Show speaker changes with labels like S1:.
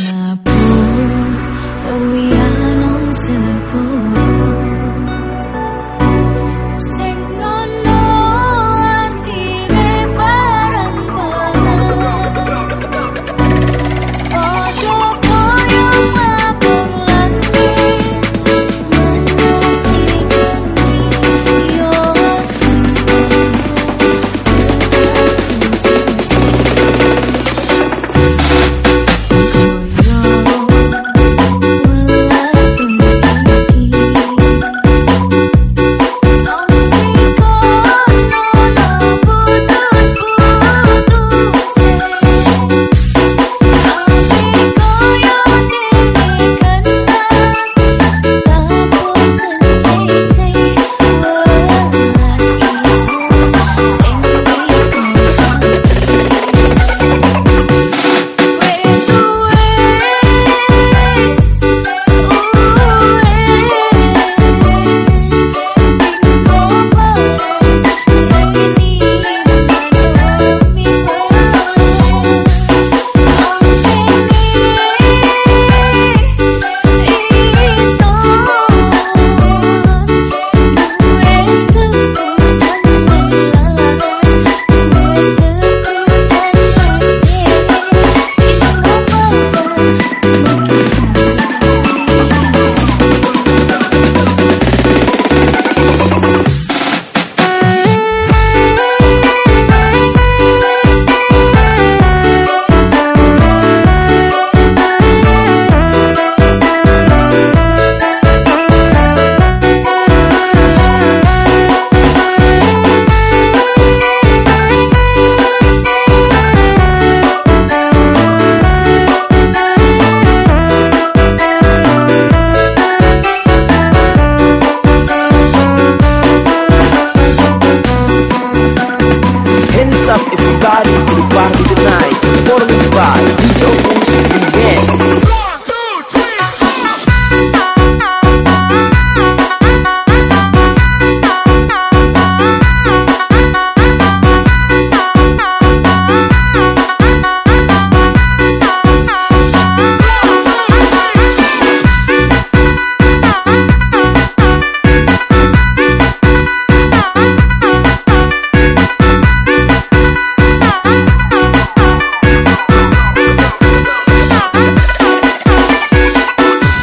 S1: Nah.